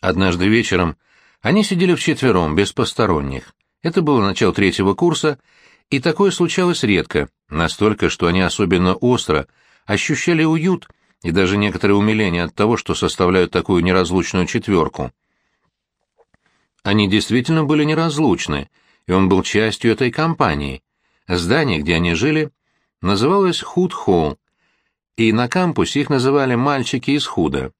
Однажды вечером они сидели вчетвером, без посторонних. Это было начало третьего курса, и такое случалось редко, настолько, что они особенно остро ощущали уют и даже некоторое умиление от того, что составляют такую неразлучную четверку. Они действительно были неразлучны, и он был частью этой компании. Здание, где они жили, называлось Худ-Холл, и на кампусе их называли «мальчики из Худа».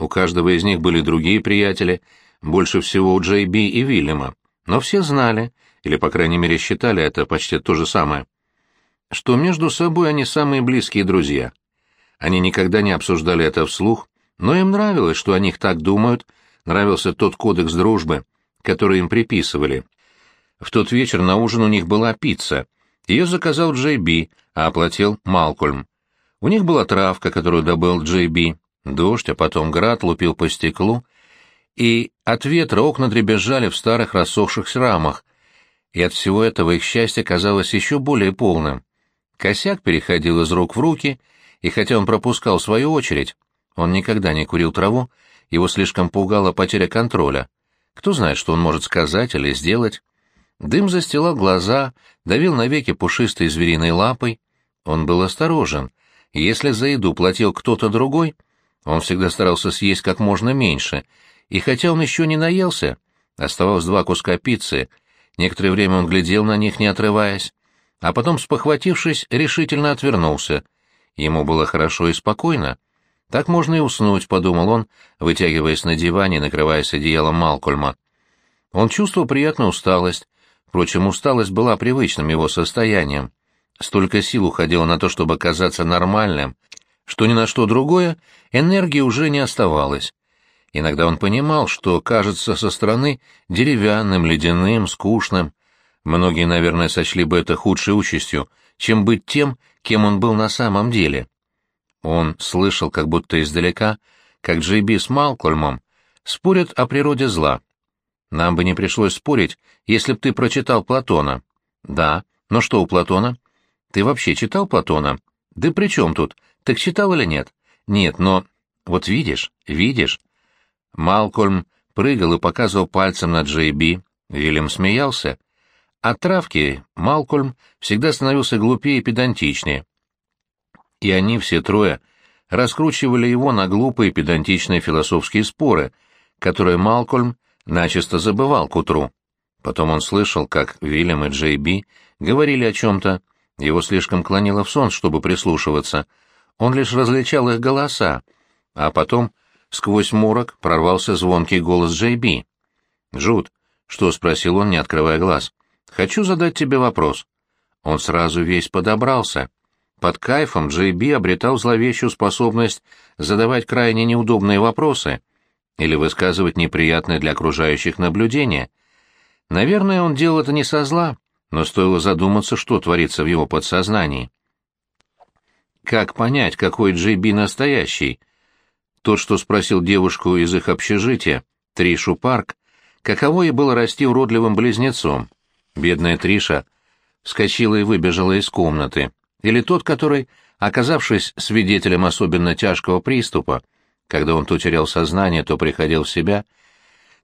У каждого из них были другие приятели, больше всего у Джей Би и Вильяма, но все знали, или, по крайней мере, считали это почти то же самое, что между собой они самые близкие друзья. Они никогда не обсуждали это вслух, но им нравилось, что о них так думают, нравился тот кодекс дружбы, который им приписывали. В тот вечер на ужин у них была пицца. Ее заказал Джей Би, а оплатил Малкольм. У них была травка, которую добыл Джей Би. Дождь, а потом град лупил по стеклу, и от ветра окна дребезжали в старых рассохшихся рамах, и от всего этого их счастье казалось еще более полным. Косяк переходил из рук в руки, и хотя он пропускал свою очередь, он никогда не курил траву, его слишком пугала потеря контроля. Кто знает, что он может сказать или сделать. Дым застилал глаза, давил навеки пушистой звериной лапой. Он был осторожен. Если за еду платил кто-то другой, он всегда старался съесть как можно меньше, и хотя он еще не наелся, оставалось два куска пиццы, некоторое время он глядел на них, не отрываясь, а потом, спохватившись, решительно отвернулся. Ему было хорошо и спокойно. Так можно и уснуть, подумал он, вытягиваясь на диване и накрываясь одеялом Малкольма. Он чувствовал приятную усталость, впрочем, усталость была привычным его состоянием. Столько сил уходило на то, чтобы казаться нормальным, что ни на что другое энергии уже не оставалось. Иногда он понимал, что кажется со стороны деревянным, ледяным, скучным. Многие, наверное, сочли бы это худшей участью, чем быть тем, кем он был на самом деле. Он слышал, как будто издалека, как Джейби с Малкольмом спорят о природе зла. Нам бы не пришлось спорить, если б ты прочитал Платона. Да, но что у Платона? Ты вообще читал Платона? Да при чем тут? Так читал или нет? Нет, но... Вот видишь, видишь. Малкольм прыгал и показывал пальцем на Джейби. Вильям смеялся. От травки Малкольм всегда становился глупее и педантичнее и они все трое раскручивали его на глупые педантичные философские споры, которые Малкольм начисто забывал к утру. Потом он слышал, как Вильям и Джей Би говорили о чем-то, его слишком клонило в сон, чтобы прислушиваться. Он лишь различал их голоса, а потом сквозь морок прорвался звонкий голос Джей Би. «Джуд, что?» — спросил он, не открывая глаз. «Хочу задать тебе вопрос». Он сразу весь подобрался. Под кайфом Джей Би обретал зловещую способность задавать крайне неудобные вопросы или высказывать неприятные для окружающих наблюдения. Наверное, он делал это не со зла, но стоило задуматься, что творится в его подсознании. Как понять, какой Джей Би настоящий? Тот, что спросил девушку из их общежития, Тришу Парк, каково ей было расти уродливым близнецом. Бедная Триша вскочила и выбежала из комнаты или тот, который, оказавшись свидетелем особенно тяжкого приступа, когда он то терял сознание, то приходил в себя,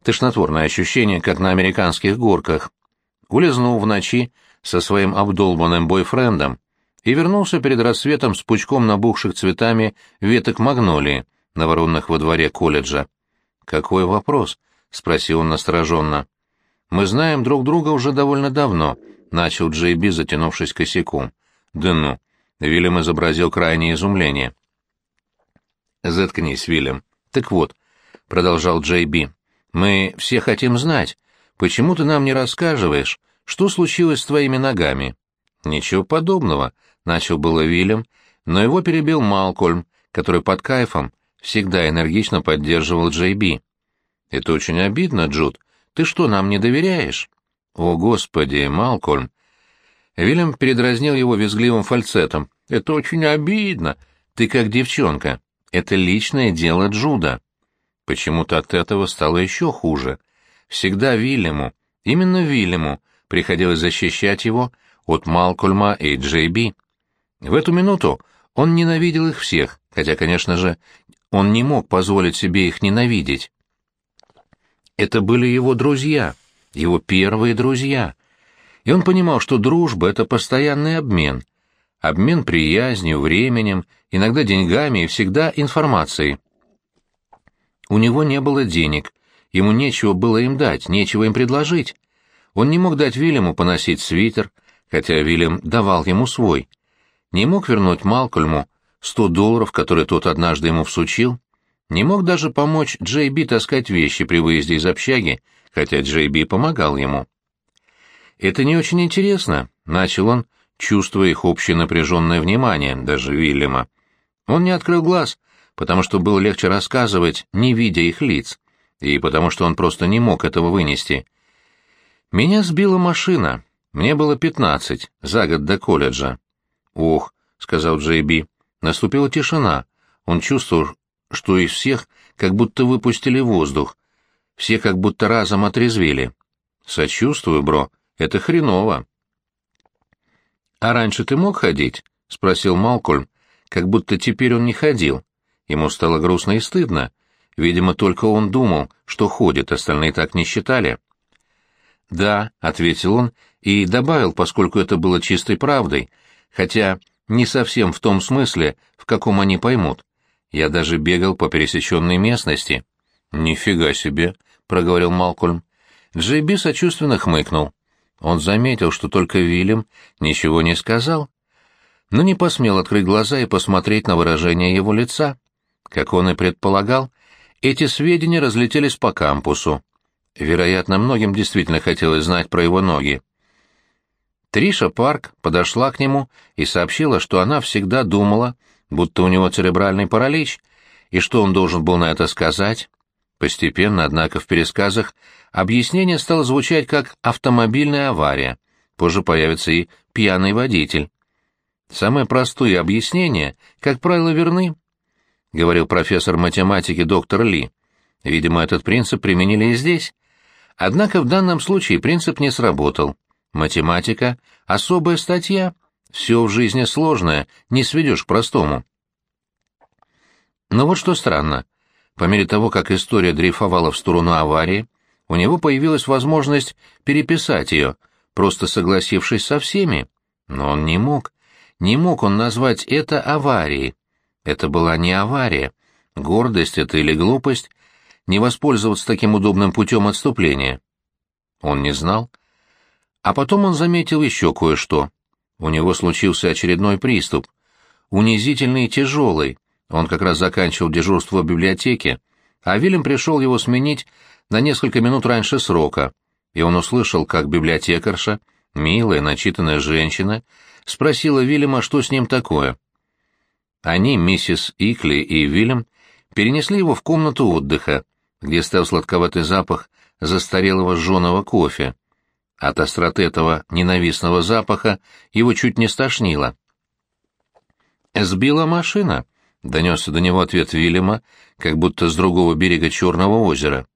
тошнотворное ощущение, как на американских горках, улизнул в ночи со своим обдолбанным бойфрендом и вернулся перед рассветом с пучком набухших цветами веток магнолии, наворонных во дворе колледжа. «Какой вопрос?» — спросил он настороженно. «Мы знаем друг друга уже довольно давно», — начал Джей Би, затянувшись косяком. «Да ну!» — Вильям изобразил крайнее изумление. «Заткнись, Вильям. Так вот», — продолжал Джей Би, — «мы все хотим знать, почему ты нам не рассказываешь, что случилось с твоими ногами?» «Ничего подобного», — начал было Вильям, но его перебил Малкольм, который под кайфом всегда энергично поддерживал Джей Би. «Это очень обидно, Джуд. Ты что, нам не доверяешь?» «О, Господи, Малкольм, Вильям передразнил его визгливым фальцетом. «Это очень обидно. Ты как девчонка. Это личное дело Джуда». Почему-то от этого стало еще хуже. Всегда Вильяму, именно Вильяму, приходилось защищать его от Малкольма и Джей Би. В эту минуту он ненавидел их всех, хотя, конечно же, он не мог позволить себе их ненавидеть. Это были его друзья, его первые друзья. И он понимал, что дружба — это постоянный обмен. Обмен приязнью, временем, иногда деньгами и всегда информацией. У него не было денег, ему нечего было им дать, нечего им предложить. Он не мог дать Вильяму поносить свитер, хотя Вильям давал ему свой. Не мог вернуть Малкольму сто долларов, которые тот однажды ему всучил. Не мог даже помочь Джей Би таскать вещи при выезде из общаги, хотя Джей Би помогал ему. «Это не очень интересно», — начал он, чувствуя их общее напряженное внимание, даже Вильяма. Он не открыл глаз, потому что было легче рассказывать, не видя их лиц, и потому что он просто не мог этого вынести. «Меня сбила машина. Мне было пятнадцать, за год до колледжа». «Ох», — сказал Джей Би, — наступила тишина. Он чувствовал, что из всех как будто выпустили воздух. Все как будто разом отрезвели. «Сочувствую, бро, это хреново». «А раньше ты мог ходить?» — спросил Малкольм, как будто теперь он не ходил. Ему стало грустно и стыдно. Видимо, только он думал, что ходит, остальные так не считали. «Да», — ответил он и добавил, поскольку это было чистой правдой, хотя не совсем в том смысле, в каком они поймут. Я даже бегал по пересеченной местности. «Нифига себе», — проговорил Малкольм. Джейби сочувственно хмыкнул. Он заметил, что только Вильям ничего не сказал, но не посмел открыть глаза и посмотреть на выражение его лица. Как он и предполагал, эти сведения разлетелись по кампусу. Вероятно, многим действительно хотелось знать про его ноги. Триша Парк подошла к нему и сообщила, что она всегда думала, будто у него церебральный паралич, и что он должен был на это сказать. Постепенно, однако, в пересказах объяснение стало звучать как «автомобильная авария», позже появится и «пьяный водитель». Самые простые объяснения, как правило, верны, — говорил профессор математики доктор Ли. Видимо, этот принцип применили и здесь. Однако в данном случае принцип не сработал. Математика — особая статья. Все в жизни сложное, не сведешь к простому. Но вот что странно. По мере того, как история дрейфовала в сторону аварии, у него появилась возможность переписать ее, просто согласившись со всеми. Но он не мог. Не мог он назвать это аварией. Это была не авария. Гордость это или глупость не воспользоваться таким удобным путем отступления. Он не знал. А потом он заметил еще кое-что. У него случился очередной приступ. Унизительный и тяжелый. Он как раз заканчивал дежурство в библиотеке, а Вильям пришел его сменить на несколько минут раньше срока, и он услышал, как библиотекарша, милая, начитанная женщина, спросила Вильяма, что с ним такое. Они, миссис Икли и Вильям, перенесли его в комнату отдыха, где стоял сладковатый запах застарелого жженого кофе. От остроты этого ненавистного запаха его чуть не стошнило. «Сбила машина», — донесся до него ответ Вильяма, как будто с другого берега Черного озера.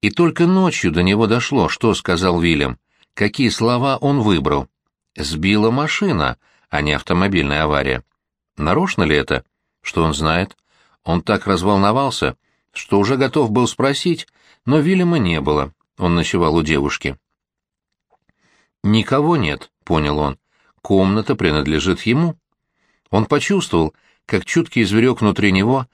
И только ночью до него дошло, что сказал Вильям, какие слова он выбрал. «Сбила машина», а не автомобильная авария. Нарочно ли это? Что он знает? Он так разволновался, что уже готов был спросить, но Вильяма не было, он ночевал у девушки. «Никого нет», — понял он, — «комната принадлежит ему». Он почувствовал, как чуткий зверек внутри него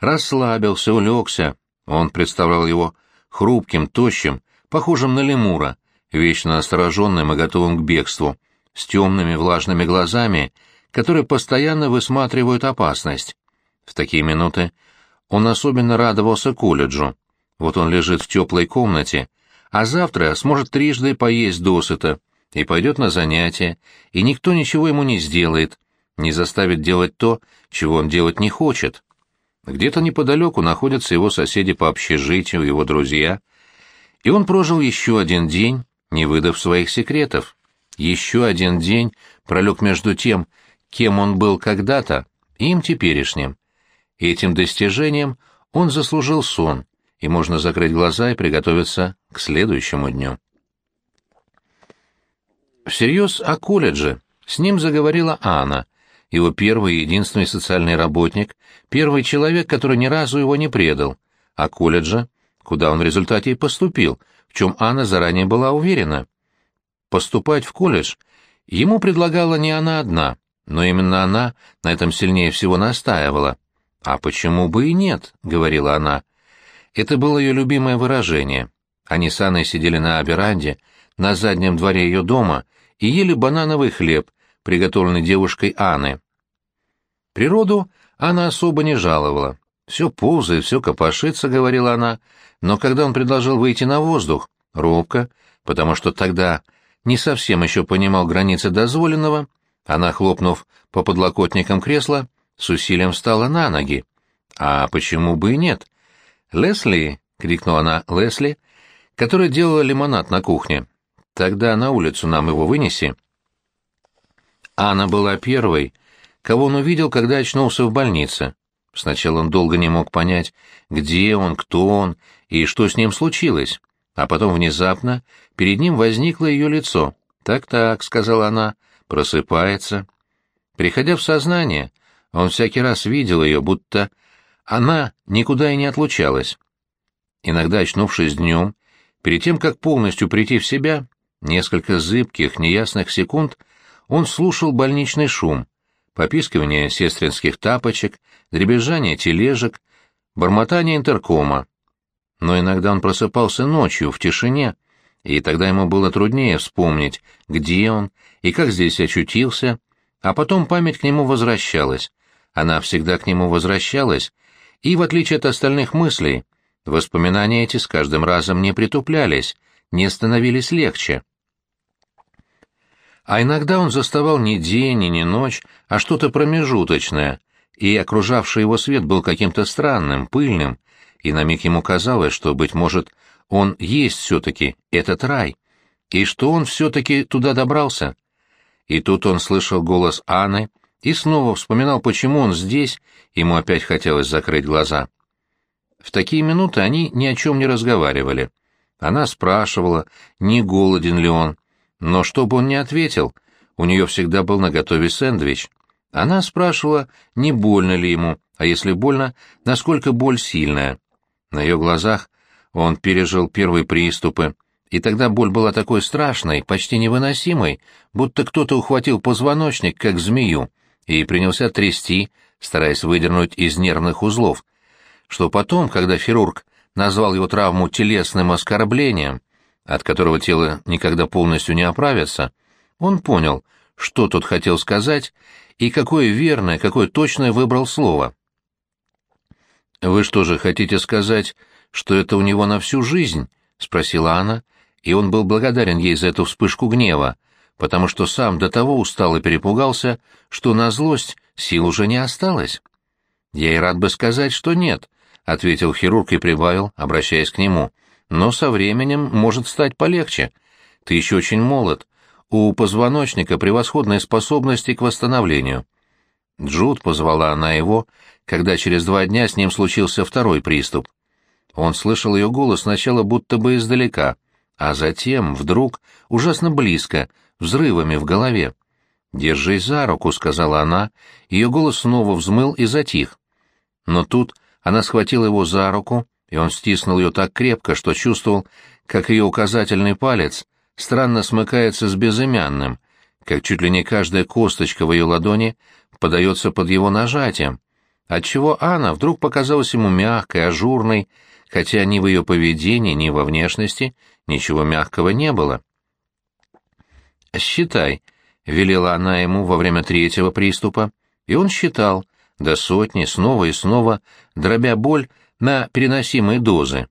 расслабился, улегся. Он представлял его хрупким, тощим, похожим на лемура, вечно настороженным и готовым к бегству, с темными влажными глазами, которые постоянно высматривают опасность. В такие минуты он особенно радовался колледжу. Вот он лежит в теплой комнате, а завтра сможет трижды поесть досыта и пойдет на занятия, и никто ничего ему не сделает, не заставит делать то, чего он делать не хочет. Где-то неподалеку находятся его соседи по общежитию, его друзья, и он прожил еще один день, не выдав своих секретов. Еще один день пролег между тем, кем он был когда-то, и им теперешним. Этим достижением он заслужил сон, и можно закрыть глаза и приготовиться к следующему дню. Всерьез о колледже с ним заговорила Анна, его первый и единственный социальный работник, первый человек, который ни разу его не предал, о колледже, куда он в результате и поступил, в чем Анна заранее была уверена. Поступать в колледж ему предлагала не она одна, но именно она на этом сильнее всего настаивала. «А почему бы и нет?» — говорила она. Это было ее любимое выражение. Они с Анной сидели на веранде, на заднем дворе ее дома, и ели банановый хлеб, приготовленный девушкой Анны. Природу она особо не жаловала. «Все ползает, все копошится», — говорила она, но когда он предложил выйти на воздух, робко, потому что тогда не совсем еще понимал границы дозволенного, она, хлопнув по подлокотникам кресла, с усилием встала на ноги. «А почему бы и нет?» «Лесли!» — крикнула она Лесли, которая делала лимонад на кухне. «Тогда на улицу нам его вынеси». Анна была первой, кого он увидел, когда очнулся в больнице. Сначала он долго не мог понять, где он, кто он и что с ним случилось, а потом внезапно перед ним возникло ее лицо. «Так-так», — сказала она, — «просыпается». Приходя в сознание, он всякий раз видел ее, будто она никуда и не отлучалась. Иногда, очнувшись днем, перед тем, как полностью прийти в себя, несколько зыбких, неясных секунд, он слушал больничный шум, попискивание сестринских тапочек, дребезжание тележек, бормотание интеркома. Но иногда он просыпался ночью, в тишине, и тогда ему было труднее вспомнить, где он и как здесь очутился, а потом память к нему возвращалась. Она всегда к нему возвращалась, и, в отличие от остальных мыслей, воспоминания эти с каждым разом не притуплялись, не становились легче. А иногда он заставал не день и не ночь, а что-то промежуточное, и окружавший его свет был каким-то странным, пыльным, и на миг ему казалось, что, быть может, он есть все-таки этот рай, и что он все-таки туда добрался. И тут он слышал голос Анны и снова вспоминал, почему он здесь, ему опять хотелось закрыть глаза. В такие минуты они ни о чем не разговаривали. Она спрашивала, не голоден ли он, но чтобы он не ответил, у нее всегда был наготове сэндвич. Она спрашивала, не больно ли ему, а если больно, насколько боль сильная. На ее глазах он пережил первые приступы, и тогда боль была такой страшной, почти невыносимой, будто кто-то ухватил позвоночник, как змею, и принялся трясти, стараясь выдернуть из нервных узлов, что потом, когда хирург назвал его травму телесным оскорблением, от которого тело никогда полностью не оправится, он понял, что тот хотел сказать и какое верное, какое точное выбрал слово. «Вы что же хотите сказать, что это у него на всю жизнь?» — спросила Анна, и он был благодарен ей за эту вспышку гнева, потому что сам до того устал и перепугался, что на злость сил уже не осталось. «Я и рад бы сказать, что нет», — ответил хирург и прибавил, обращаясь к нему но со временем может стать полегче. Ты еще очень молод. У позвоночника превосходные способности к восстановлению. Джуд позвала она его, когда через два дня с ним случился второй приступ. Он слышал ее голос сначала будто бы издалека, а затем, вдруг, ужасно близко, взрывами в голове. «Держись за руку», — сказала она, ее голос снова взмыл и затих. Но тут она схватила его за руку и он стиснул ее так крепко, что чувствовал, как ее указательный палец странно смыкается с безымянным, как чуть ли не каждая косточка в ее ладони подается под его нажатием, отчего Анна вдруг показалась ему мягкой, ажурной, хотя ни в ее поведении, ни во внешности ничего мягкого не было. «Считай», — велела она ему во время третьего приступа, и он считал, до сотни, снова и снова, дробя боль на переносимые дозы.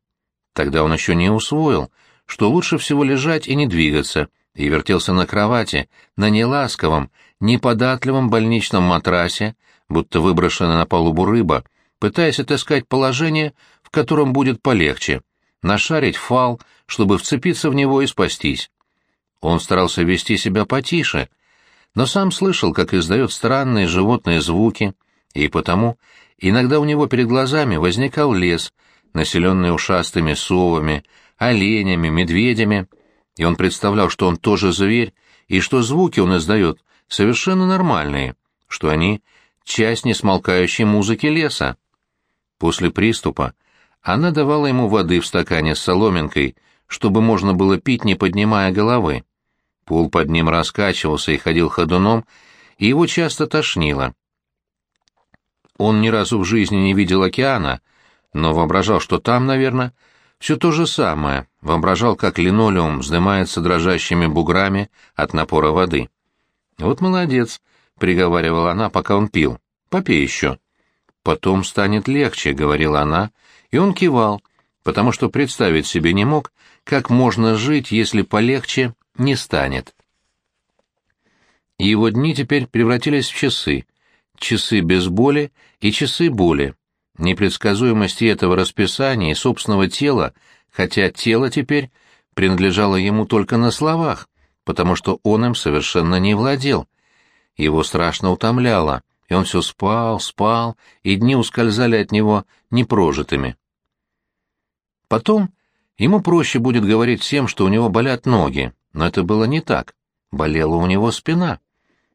Тогда он еще не усвоил, что лучше всего лежать и не двигаться, и вертелся на кровати, на неласковом, неподатливом больничном матрасе, будто выброшенная на палубу рыба, пытаясь отыскать положение, в котором будет полегче, нашарить фал, чтобы вцепиться в него и спастись. Он старался вести себя потише, но сам слышал, как издает странные животные звуки, и потому Иногда у него перед глазами возникал лес, населенный ушастыми совами, оленями, медведями, и он представлял, что он тоже зверь, и что звуки он издает совершенно нормальные, что они — часть несмолкающей музыки леса. После приступа она давала ему воды в стакане с соломинкой, чтобы можно было пить, не поднимая головы. Пол под ним раскачивался и ходил ходуном, и его часто тошнило. Он ни разу в жизни не видел океана, но воображал, что там, наверное, все то же самое, воображал, как линолеум вздымается дрожащими буграми от напора воды. «Вот молодец», — приговаривала она, пока он пил. «Попей еще». «Потом станет легче», — говорила она, и он кивал, потому что представить себе не мог, как можно жить, если полегче не станет. Его дни теперь превратились в часы. Часы без боли и часы боли непредсказуемости этого расписания и собственного тела, хотя тело теперь принадлежало ему только на словах, потому что он им совершенно не владел. Его страшно утомляло, и он все спал, спал, и дни ускользали от него непрожитыми. Потом ему проще будет говорить всем, что у него болят ноги, но это было не так. Болела у него спина.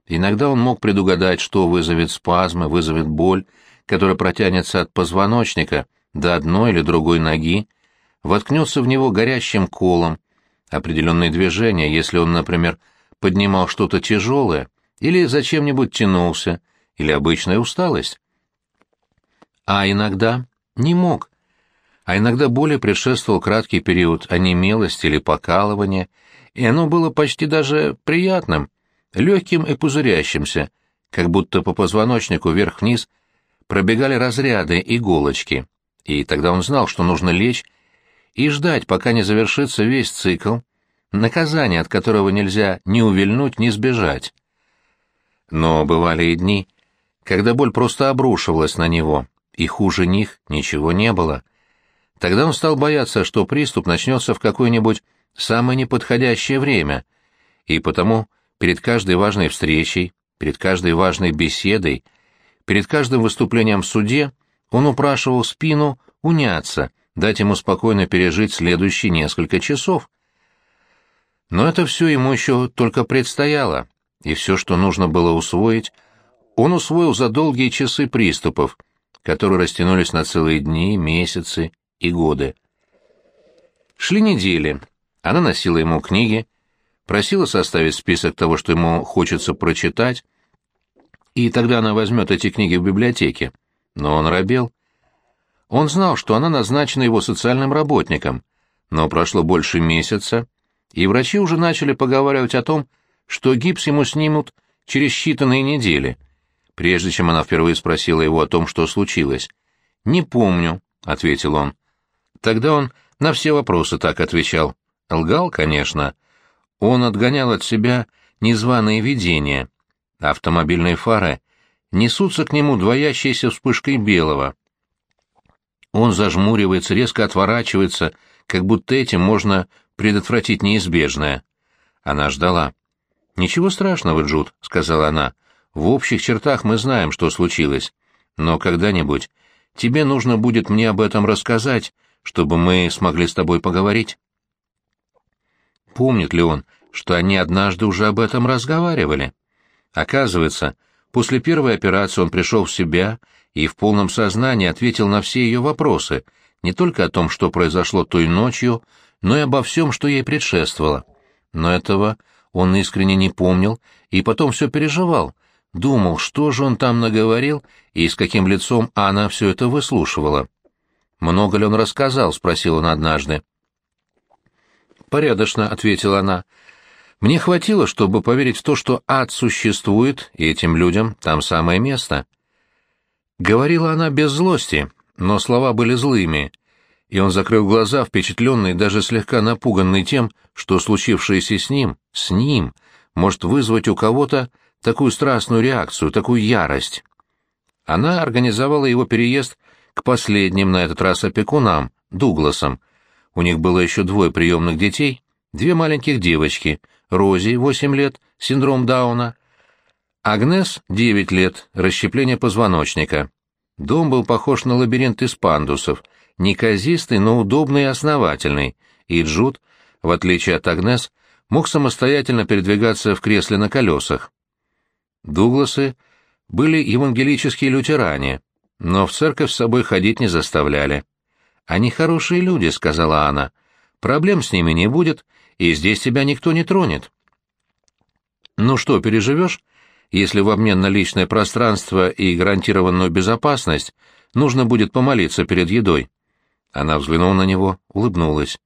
Иногда он мог предугадать, что вызовет спазмы, вызовет боль, которая протянется от позвоночника до одной или другой ноги, воткнется в него горящим колом, определенные движения, если он, например, поднимал что-то тяжелое или зачем-нибудь тянулся, или обычная усталость. А иногда не мог. А иногда боли предшествовал краткий период онемелости или покалывания, и оно было почти даже приятным, легким и пузырящимся, как будто по позвоночнику вверх-вниз пробегали разряды, иголочки, и тогда он знал, что нужно лечь и ждать, пока не завершится весь цикл, наказание, от которого нельзя ни увильнуть, ни сбежать. Но бывали и дни, когда боль просто обрушивалась на него, и хуже них ничего не было. Тогда он стал бояться, что приступ начнется в какое-нибудь самое неподходящее время, и потому перед каждой важной встречей, перед каждой важной беседой — Перед каждым выступлением в суде он упрашивал спину уняться, дать ему спокойно пережить следующие несколько часов. Но это все ему еще только предстояло, и все, что нужно было усвоить, он усвоил за долгие часы приступов, которые растянулись на целые дни, месяцы и годы. Шли недели. Она носила ему книги, просила составить список того, что ему хочется прочитать, и тогда она возьмет эти книги в библиотеке. Но он робел. Он знал, что она назначена его социальным работником, но прошло больше месяца, и врачи уже начали поговаривать о том, что гипс ему снимут через считанные недели, прежде чем она впервые спросила его о том, что случилось. «Не помню», — ответил он. Тогда он на все вопросы так отвечал. Лгал, конечно. Он отгонял от себя незваные видения, Автомобильные фары несутся к нему двоящейся вспышкой белого. Он зажмуривается, резко отворачивается, как будто этим можно предотвратить неизбежное. Она ждала. «Ничего страшного, Джуд», — сказала она. «В общих чертах мы знаем, что случилось. Но когда-нибудь тебе нужно будет мне об этом рассказать, чтобы мы смогли с тобой поговорить». Помнит ли он, что они однажды уже об этом разговаривали? Оказывается, после первой операции он пришел в себя и в полном сознании ответил на все ее вопросы, не только о том, что произошло той ночью, но и обо всем, что ей предшествовало. Но этого он искренне не помнил и потом все переживал, думал, что же он там наговорил и с каким лицом она все это выслушивала. «Много ли он рассказал?» — спросил он однажды. «Порядочно», — ответила она. Мне хватило, чтобы поверить в то, что ад существует, и этим людям там самое место. Говорила она без злости, но слова были злыми, и он закрыл глаза, впечатленный, даже слегка напуганный тем, что случившееся с ним, с ним, может вызвать у кого-то такую страстную реакцию, такую ярость. Она организовала его переезд к последним, на этот раз опекунам, Дугласам. У них было еще двое приемных детей, две маленьких девочки — Рози, 8 лет, синдром Дауна. Агнес, 9 лет, расщепление позвоночника. Дом был похож на лабиринт из пандусов, неказистый, но удобный и основательный, и Джуд, в отличие от Агнес, мог самостоятельно передвигаться в кресле на колесах. Дугласы были евангелические лютеране, но в церковь с собой ходить не заставляли. «Они хорошие люди», — сказала она. «Проблем с ними не будет, и здесь тебя никто не тронет». «Ну что, переживешь, если в обмен на личное пространство и гарантированную безопасность нужно будет помолиться перед едой?» Она взглянула на него, улыбнулась.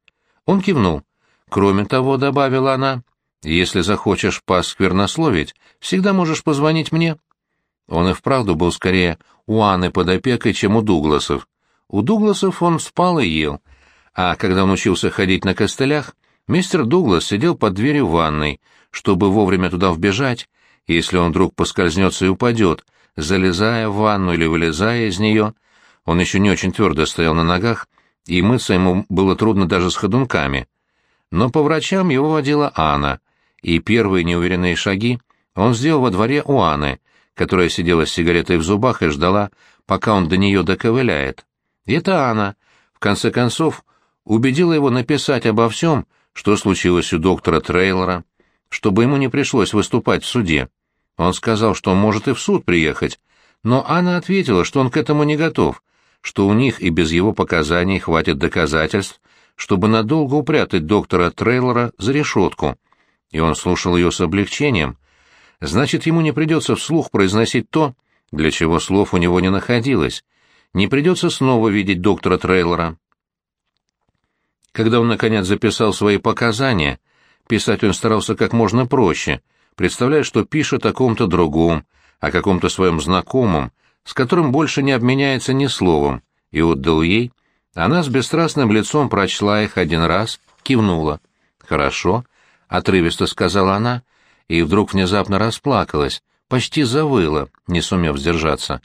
Он кивнул. «Кроме того», — добавила она, — «если захочешь посквернословить, всегда можешь позвонить мне». Он и вправду был скорее у Анны под опекой, чем у Дугласов. У Дугласов он спал и ел, а когда он учился ходить на костылях, мистер Дуглас сидел под дверью ванной, чтобы вовремя туда вбежать, если он вдруг поскользнется и упадет, залезая в ванну или вылезая из нее. Он еще не очень твердо стоял на ногах, и мыться ему было трудно даже с ходунками. Но по врачам его водила Анна, и первые неуверенные шаги он сделал во дворе у Анны, которая сидела с сигаретой в зубах и ждала, пока он до нее доковыляет. Это Анна, в конце концов, убедила его написать обо всем, что случилось у доктора Трейлора, чтобы ему не пришлось выступать в суде. Он сказал, что может и в суд приехать, но Анна ответила, что он к этому не готов, что у них и без его показаний хватит доказательств, чтобы надолго упрятать доктора Трейлора за решетку. И он слушал ее с облегчением. Значит, ему не придется вслух произносить то, для чего слов у него не находилось. Не придется снова видеть доктора Трейлора. Когда он, наконец, записал свои показания, писать он старался как можно проще, представляя, что пишет о ком-то другом, о каком-то своем знакомом, с которым больше не обменяется ни словом, и отдал ей. Она с бесстрастным лицом прочла их один раз, кивнула. «Хорошо», — отрывисто сказала она, и вдруг внезапно расплакалась, почти завыла, не сумев сдержаться.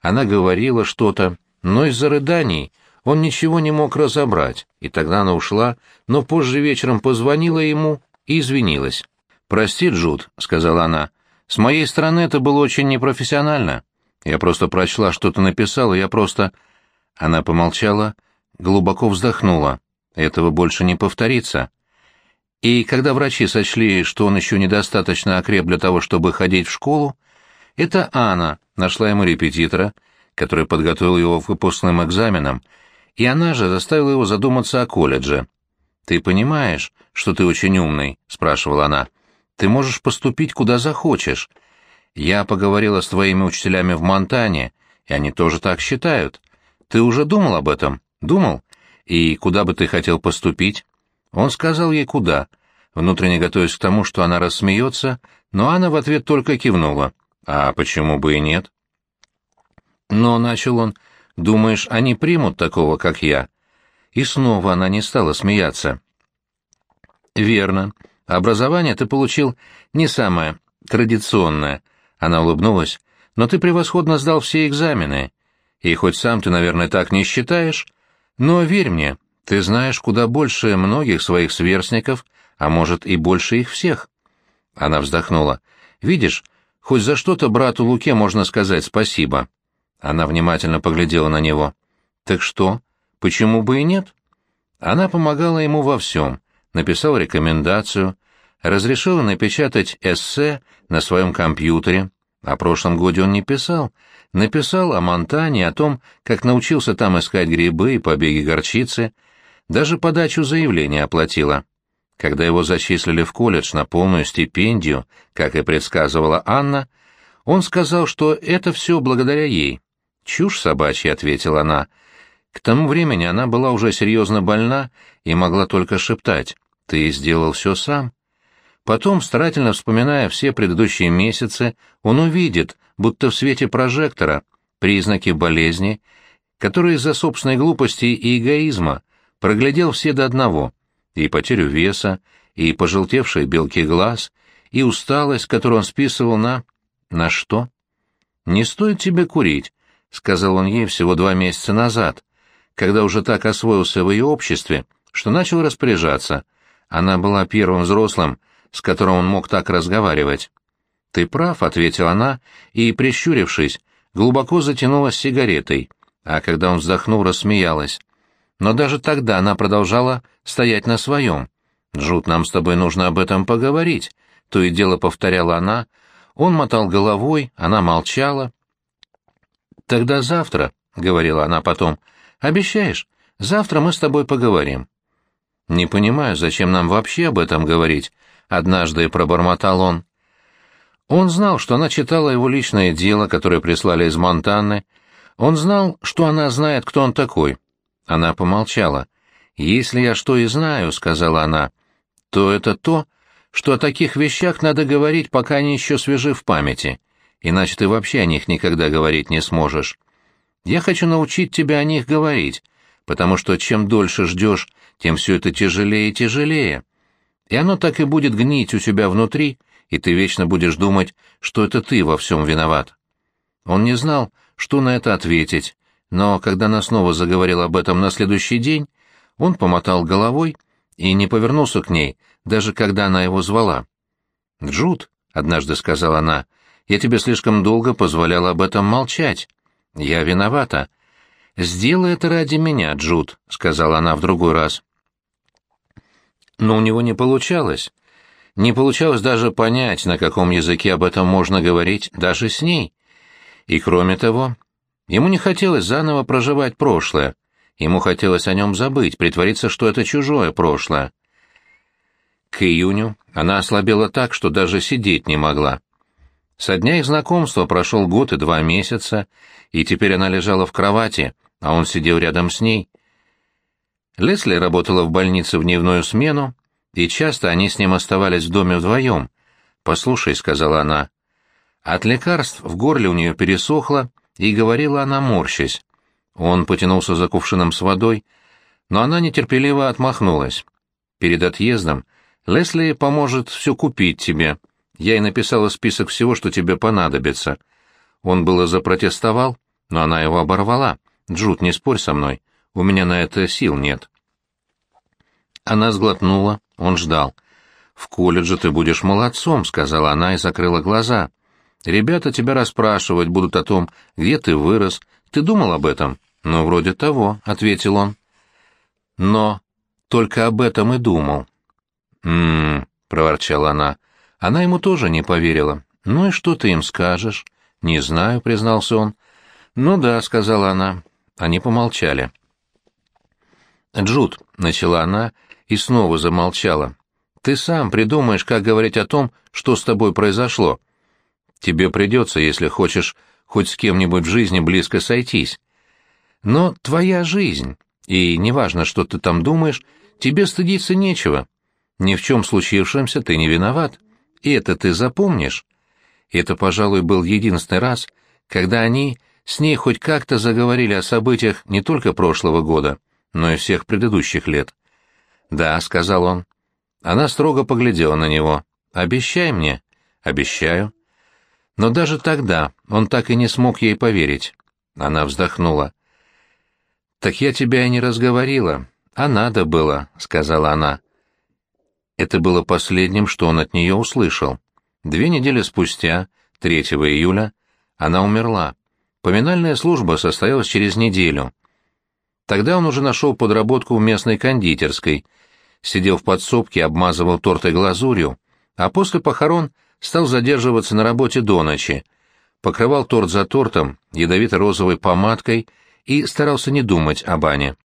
Она говорила что-то, но из-за рыданий он ничего не мог разобрать, и тогда она ушла, но позже вечером позвонила ему и извинилась. «Прости, Джуд», — сказала она, — «с моей стороны это было очень непрофессионально. Я просто прочла, что ты написала, я просто...» Она помолчала, глубоко вздохнула. «Этого больше не повторится». И когда врачи сочли, что он еще недостаточно окреп для того, чтобы ходить в школу, это Анна нашла ему репетитора, который подготовил его к выпускным экзаменам, и она же заставила его задуматься о колледже. «Ты понимаешь, что ты очень умный?» — спрашивала она. «Ты можешь поступить куда захочешь. Я поговорила с твоими учителями в Монтане, и они тоже так считают. Ты уже думал об этом? Думал? И куда бы ты хотел поступить? Он сказал ей куда, внутренне готовясь к тому, что она рассмеется, но она в ответ только кивнула. А почему бы и нет? Но, начал он, думаешь, они примут такого, как я? И снова она не стала смеяться. Верно. Образование ты получил не самое традиционное — она улыбнулась. «Но ты превосходно сдал все экзамены. И хоть сам ты, наверное, так не считаешь, но верь мне, ты знаешь куда больше многих своих сверстников, а может и больше их всех». Она вздохнула. «Видишь, хоть за что-то брату Луке можно сказать спасибо». Она внимательно поглядела на него. «Так что? Почему бы и нет?» Она помогала ему во всем, написала рекомендацию, разрешила напечатать эссе на своем компьютере. О прошлом годе он не писал. Написал о Монтане, о том, как научился там искать грибы и побеги горчицы. Даже подачу заявления оплатила. Когда его зачислили в колледж на полную стипендию, как и предсказывала Анна, он сказал, что это все благодаря ей. «Чушь собачья», — ответила она. К тому времени она была уже серьезно больна и могла только шептать. «Ты сделал все сам». Потом, старательно вспоминая все предыдущие месяцы, он увидит, будто в свете прожектора, признаки болезни, которые из-за собственной глупости и эгоизма проглядел все до одного, и потерю веса, и пожелтевшие белки глаз, и усталость, которую он списывал на... на что? «Не стоит тебе курить», — сказал он ей всего два месяца назад, когда уже так освоился в ее обществе, что начал распоряжаться. Она была первым взрослым, с которым он мог так разговаривать. «Ты прав», — ответила она, и, прищурившись, глубоко затянулась сигаретой, а когда он вздохнул, рассмеялась. Но даже тогда она продолжала стоять на своем. «Джуд, нам с тобой нужно об этом поговорить», — то и дело повторяла она. Он мотал головой, она молчала. «Тогда завтра», — говорила она потом, — «обещаешь? Завтра мы с тобой поговорим». «Не понимаю, зачем нам вообще об этом говорить?» — однажды пробормотал он. Он знал, что она читала его личное дело, которое прислали из Монтаны. Он знал, что она знает, кто он такой. Она помолчала. «Если я что и знаю», — сказала она, — «то это то, что о таких вещах надо говорить, пока они еще свежи в памяти, иначе ты вообще о них никогда говорить не сможешь. Я хочу научить тебя о них говорить, потому что чем дольше ждешь, тем все это тяжелее и тяжелее. И оно так и будет гнить у тебя внутри, и ты вечно будешь думать, что это ты во всем виноват. Он не знал, что на это ответить, но когда она снова заговорила об этом на следующий день, он помотал головой и не повернулся к ней, даже когда она его звала. «Джуд», — однажды сказала она, — «я тебе слишком долго позволяла об этом молчать. Я виновата». «Сделай это ради меня, Джуд», — сказала она в другой раз. Но у него не получалось. Не получалось даже понять, на каком языке об этом можно говорить даже с ней. И кроме того, ему не хотелось заново проживать прошлое. Ему хотелось о нем забыть, притвориться, что это чужое прошлое. К июню она ослабела так, что даже сидеть не могла. Со дня их знакомства прошел год и два месяца, и теперь она лежала в кровати, а он сидел рядом с ней. Лесли работала в больнице в дневную смену, и часто они с ним оставались в доме вдвоем. «Послушай», — сказала она. От лекарств в горле у нее пересохло, и говорила она, морщась. Он потянулся за кувшином с водой, но она нетерпеливо отмахнулась. «Перед отъездом Лесли поможет все купить тебе. Я ей написала список всего, что тебе понадобится». Он было запротестовал, но она его оборвала. «Джуд, не спорь со мной, у меня на это сил нет». Она сглотнула, он ждал. «В колледже ты будешь молодцом», — сказала она и закрыла глаза. «Ребята тебя расспрашивать будут о том, где ты вырос. Ты думал об этом?» «Ну, вроде того», — ответил он. «Но только об этом и думал». «М-м-м», проворчала она. Она ему тоже не поверила. «Ну и что ты им скажешь?» «Не знаю», — признался он. «Ну да», — сказала она. Они помолчали. «Джуд», — начала она, — и снова замолчала. «Ты сам придумаешь, как говорить о том, что с тобой произошло. Тебе придется, если хочешь хоть с кем-нибудь в жизни близко сойтись. Но твоя жизнь, и неважно, что ты там думаешь, тебе стыдиться нечего. Ни в чем случившемся ты не виноват. И это ты запомнишь». Это, пожалуй, был единственный раз, когда они с ней хоть как-то заговорили о событиях не только прошлого года, но и всех предыдущих лет. «Да», — сказал он. Она строго поглядела на него. «Обещай мне». «Обещаю». Но даже тогда он так и не смог ей поверить. Она вздохнула. «Так я тебя и не разговорила. А надо было», — сказала она. Это было последним, что он от нее услышал. Две недели спустя, 3 июля, она умерла. Поминальная служба состоялась через неделю. Тогда он уже нашел подработку в местной кондитерской, сидел в подсобке, обмазывал торты глазурью, а после похорон стал задерживаться на работе до ночи, покрывал торт за тортом ядовито-розовой помадкой и старался не думать о бане.